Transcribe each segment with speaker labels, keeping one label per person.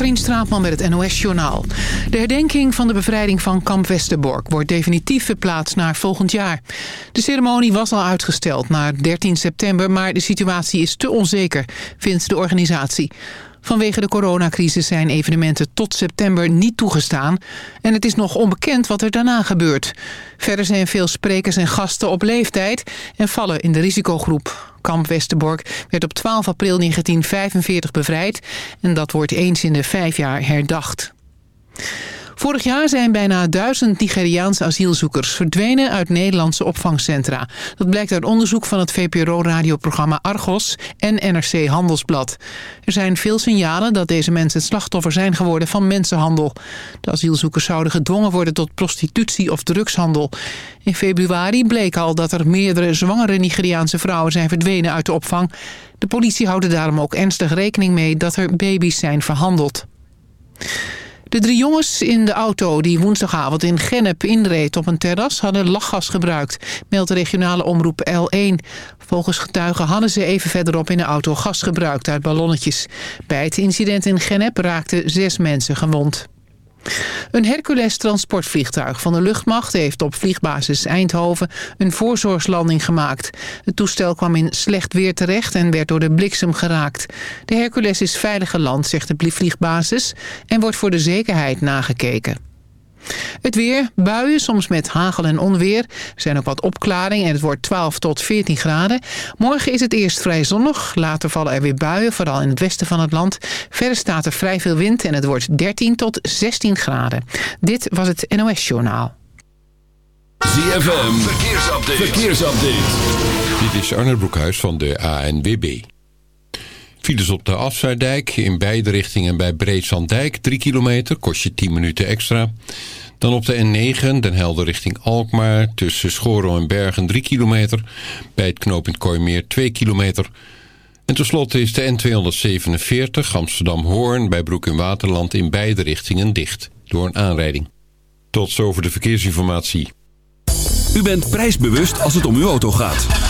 Speaker 1: Katrien Straatman met het NOS-journaal. De herdenking van de bevrijding van kamp Westerbork wordt definitief verplaatst naar volgend jaar. De ceremonie was al uitgesteld naar 13 september, maar de situatie is te onzeker, vindt de organisatie. Vanwege de coronacrisis zijn evenementen tot september niet toegestaan... en het is nog onbekend wat er daarna gebeurt. Verder zijn veel sprekers en gasten op leeftijd en vallen in de risicogroep. Kamp Westerbork werd op 12 april 1945 bevrijd... en dat wordt eens in de vijf jaar herdacht. Vorig jaar zijn bijna duizend Nigeriaanse asielzoekers verdwenen uit Nederlandse opvangcentra. Dat blijkt uit onderzoek van het VPRO-radioprogramma Argos en NRC Handelsblad. Er zijn veel signalen dat deze mensen het slachtoffer zijn geworden van mensenhandel. De asielzoekers zouden gedwongen worden tot prostitutie of drugshandel. In februari bleek al dat er meerdere zwangere Nigeriaanse vrouwen zijn verdwenen uit de opvang. De politie houdt er daarom ook ernstig rekening mee dat er baby's zijn verhandeld. De drie jongens in de auto die woensdagavond in Gennep inreed op een terras hadden lachgas gebruikt, meldt regionale omroep L1. Volgens getuigen hadden ze even verderop in de auto gas gebruikt uit ballonnetjes. Bij het incident in Gennep raakten zes mensen gewond. Een Hercules-transportvliegtuig van de luchtmacht heeft op vliegbasis Eindhoven een voorzorgslanding gemaakt. Het toestel kwam in slecht weer terecht en werd door de bliksem geraakt. De Hercules is veilig geland, zegt de vliegbasis, en wordt voor de zekerheid nagekeken. Het weer, buien, soms met hagel en onweer. Er zijn ook wat opklaringen en het wordt 12 tot 14 graden. Morgen is het eerst vrij zonnig. Later vallen er weer buien, vooral in het westen van het land. Verder staat er vrij veel wind en het wordt 13 tot 16 graden. Dit was het NOS Journaal.
Speaker 2: ZFM, verkeersupdate. verkeersupdate.
Speaker 3: Dit is Arne Broekhuis van de ANWB. Files op de Afsluitdijk in beide richtingen bij Breedsanddijk 3 kilometer, kost je 10 minuten extra. Dan op de N9, Den Helder richting Alkmaar, tussen Schoro en Bergen 3 kilometer. Bij het knooppunt Kooimeer 2 kilometer. En tenslotte is de N247 Amsterdam-Hoorn bij Broek in Waterland in beide richtingen dicht. Door een aanrijding. Tot zover de verkeersinformatie.
Speaker 2: U bent prijsbewust als het om uw auto gaat.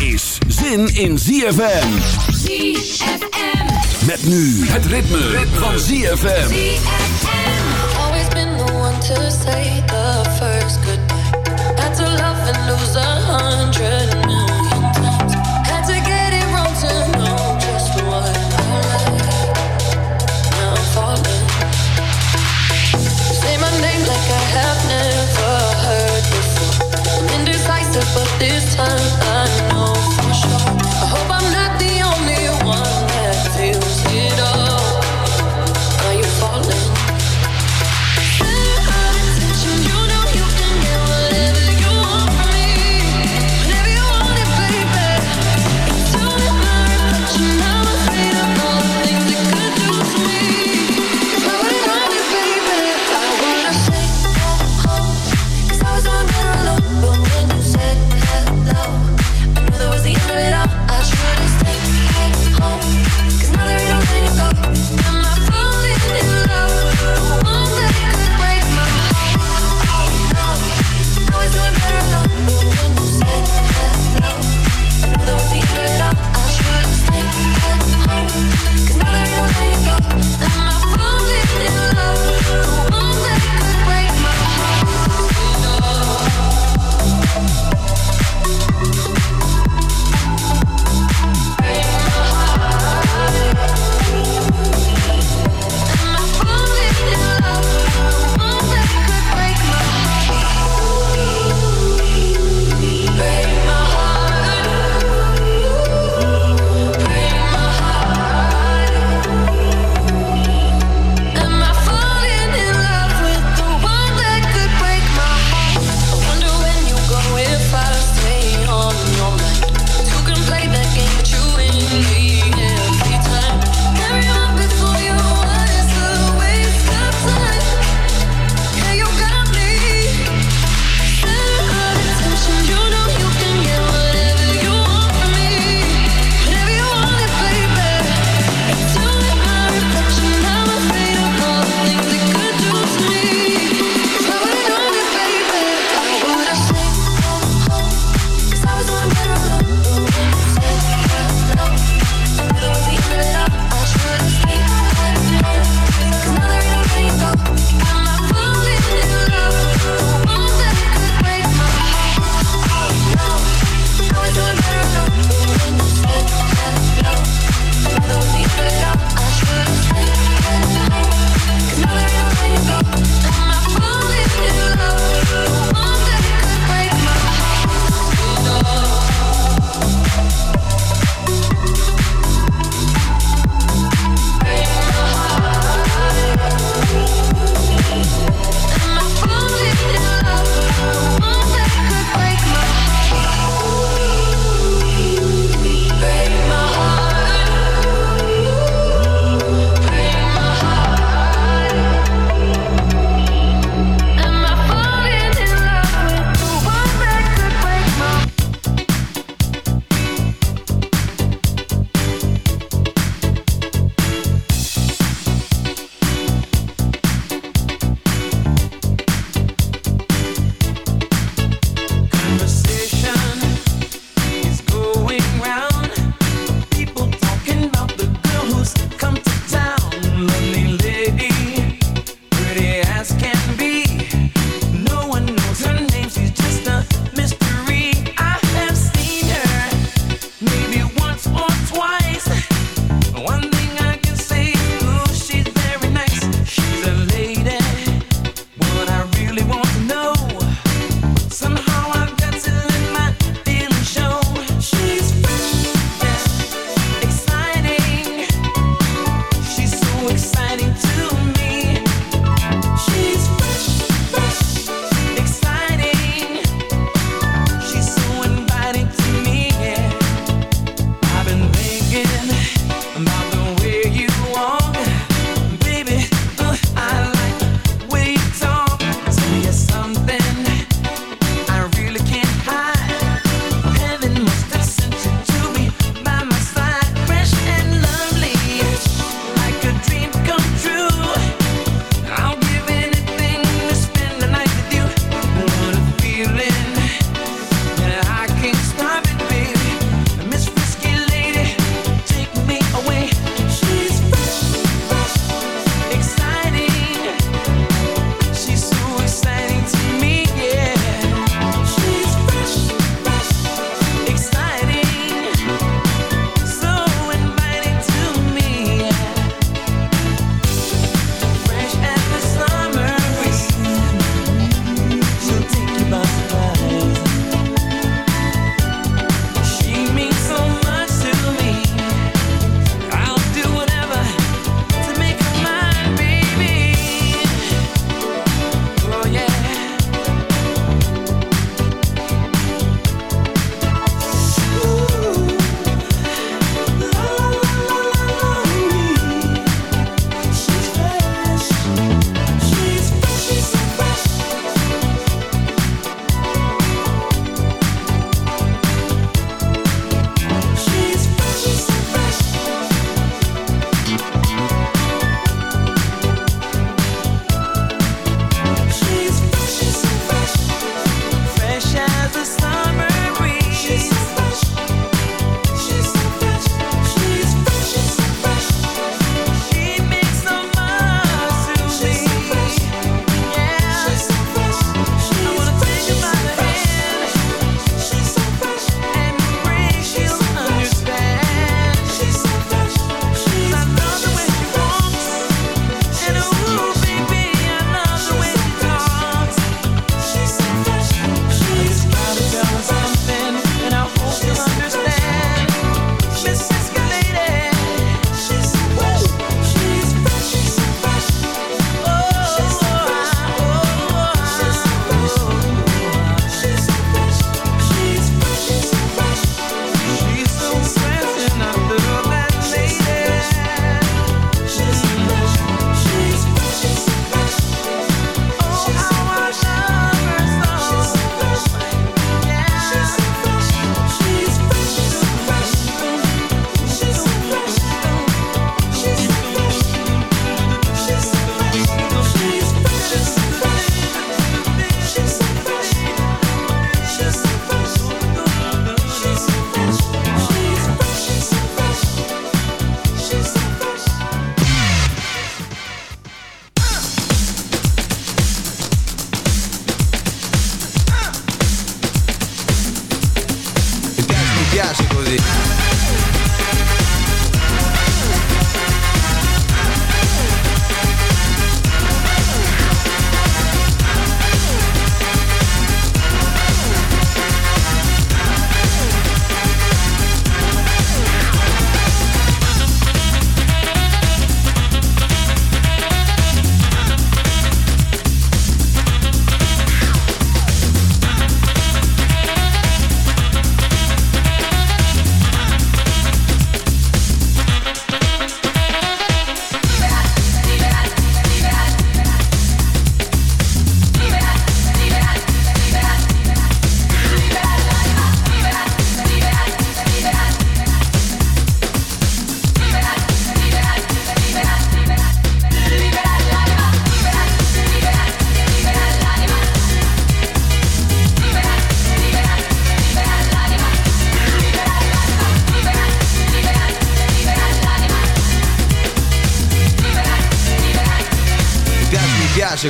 Speaker 2: is zin in ZFM.
Speaker 4: ZFM.
Speaker 2: Met nu het ritme, van ZFM.
Speaker 4: Always been the one to say the first goodbye. Had to love and lose a hundred million times. Had to get it wrong to know just what I like. Now I'm falling. Say my name like I have never but this time I know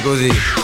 Speaker 5: così.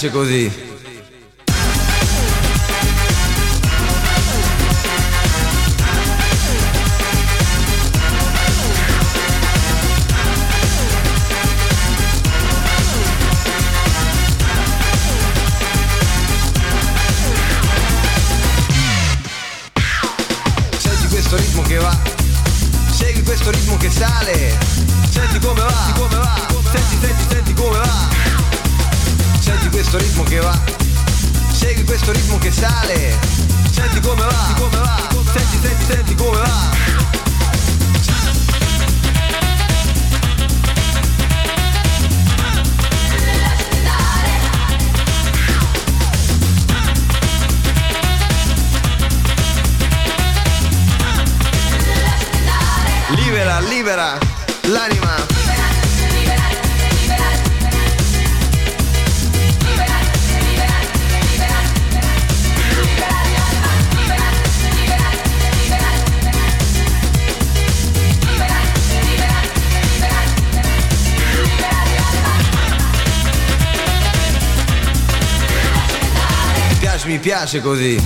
Speaker 5: piace così. piace così.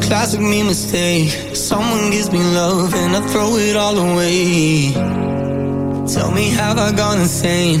Speaker 6: classic me mistake Someone gives me love and I throw it all away Tell me have I gone insane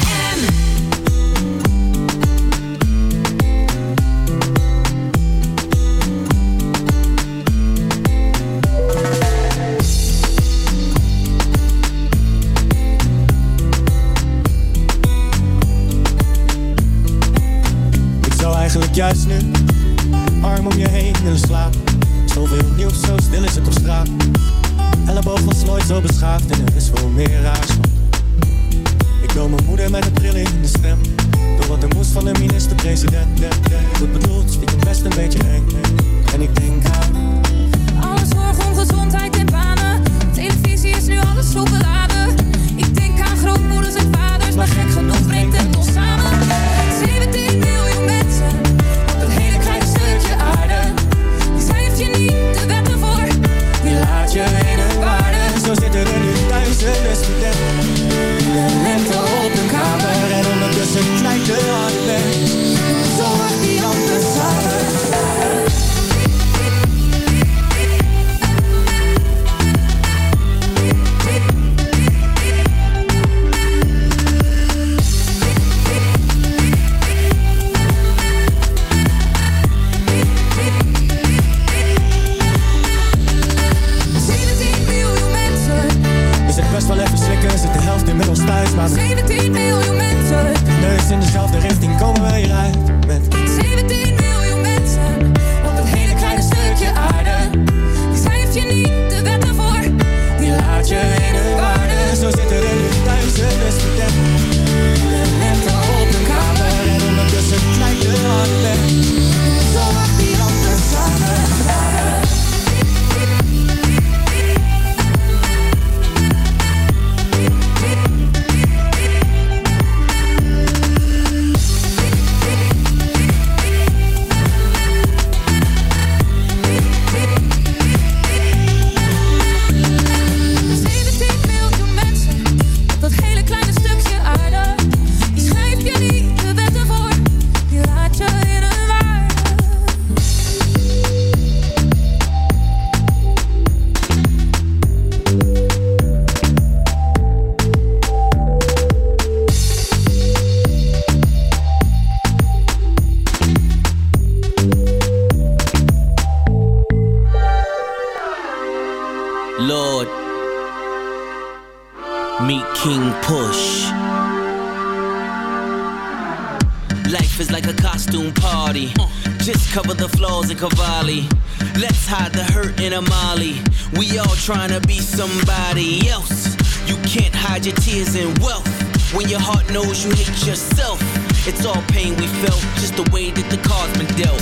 Speaker 4: that the cards been dealt.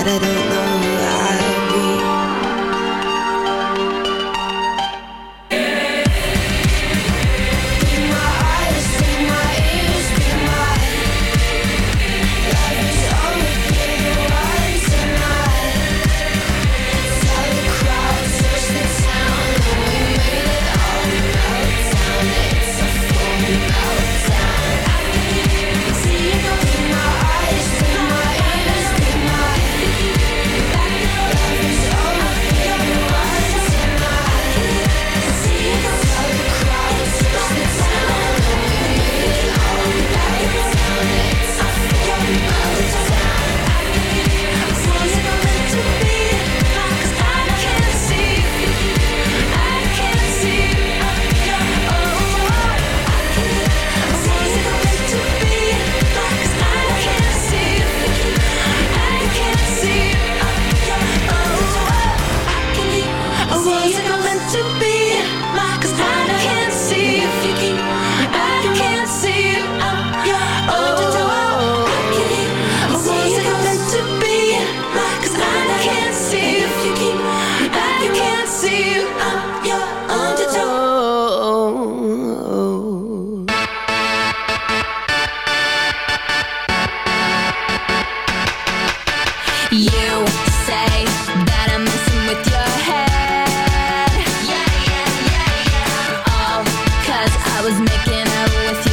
Speaker 4: But I don't know
Speaker 6: I was making out with you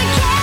Speaker 6: I can't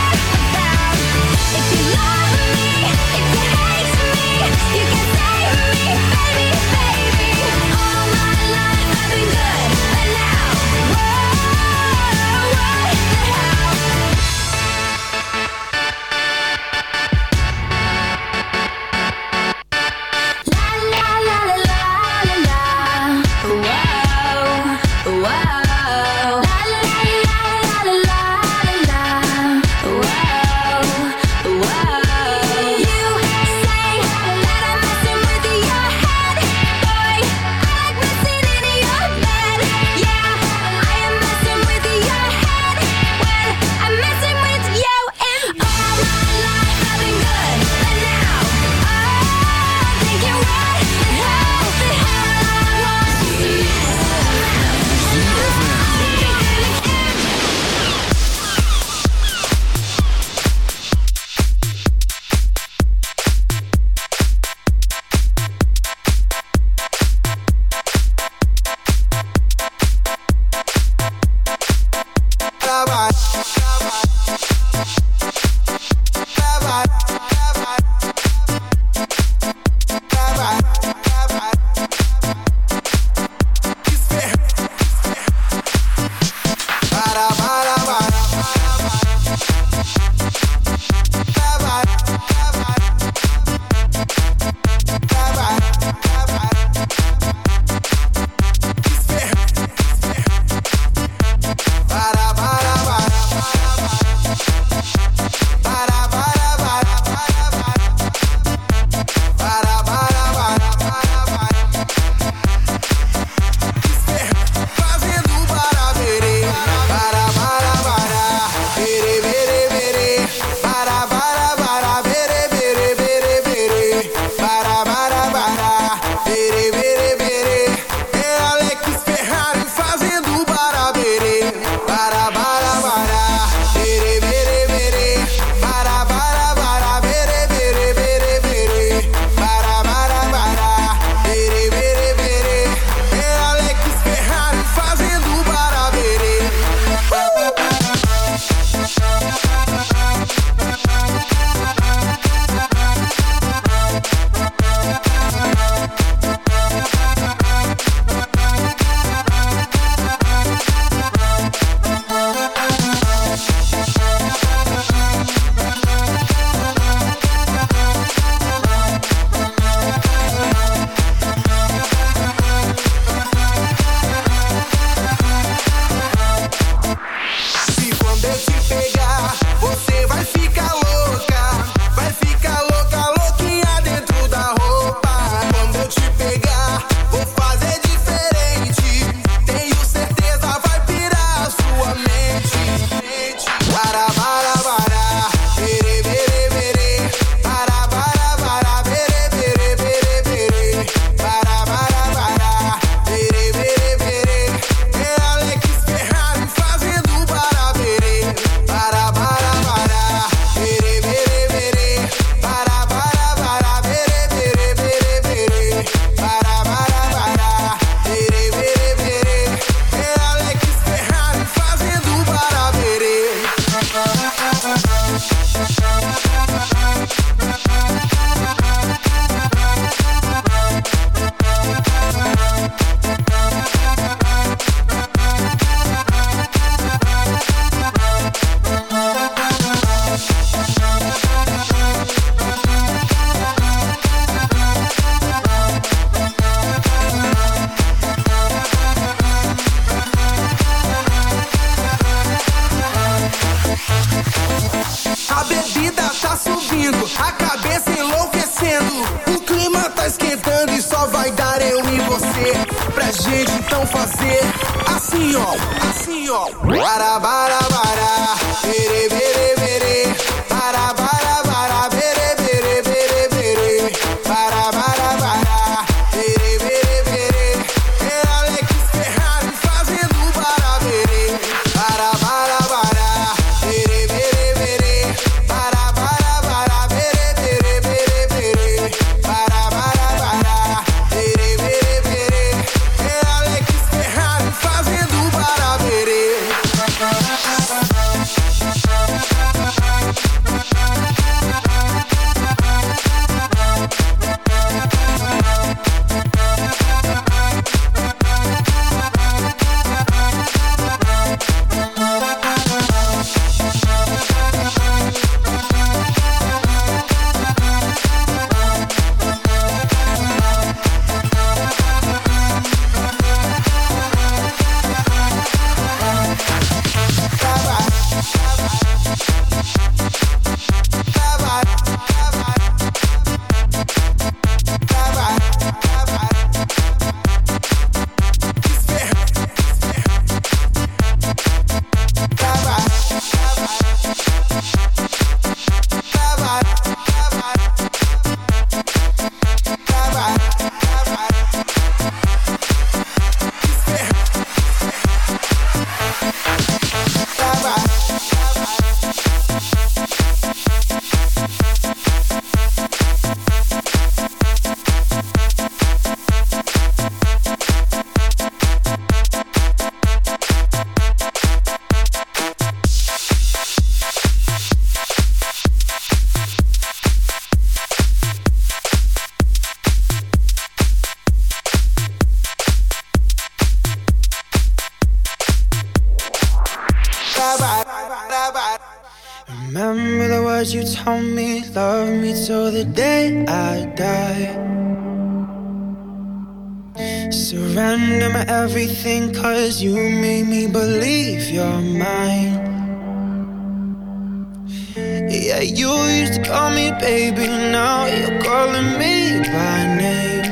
Speaker 6: baby, now you're calling me by name.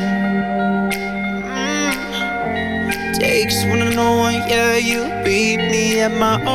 Speaker 6: Mm. Takes one to know one, yeah, you beat me at my own.